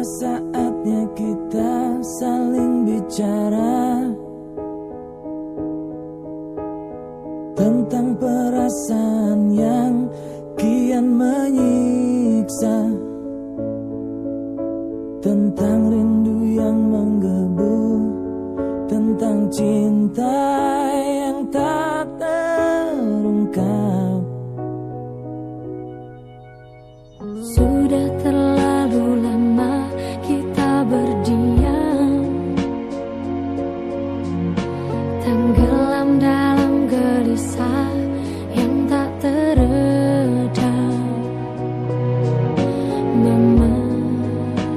saatnya kita saling bicara Tentang perasaan yang kian menyiksa Tentang rindu yang menggebu Tentang cinta yang tak teredam memenuhi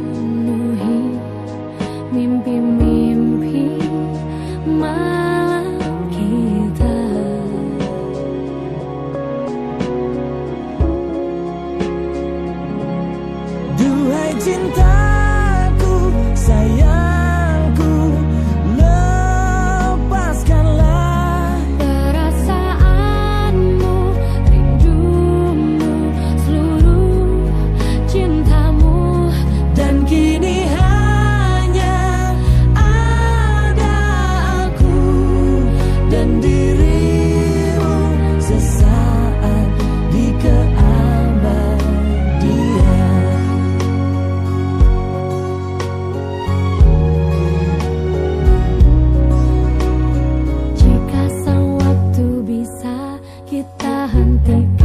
mimpi-mimpi and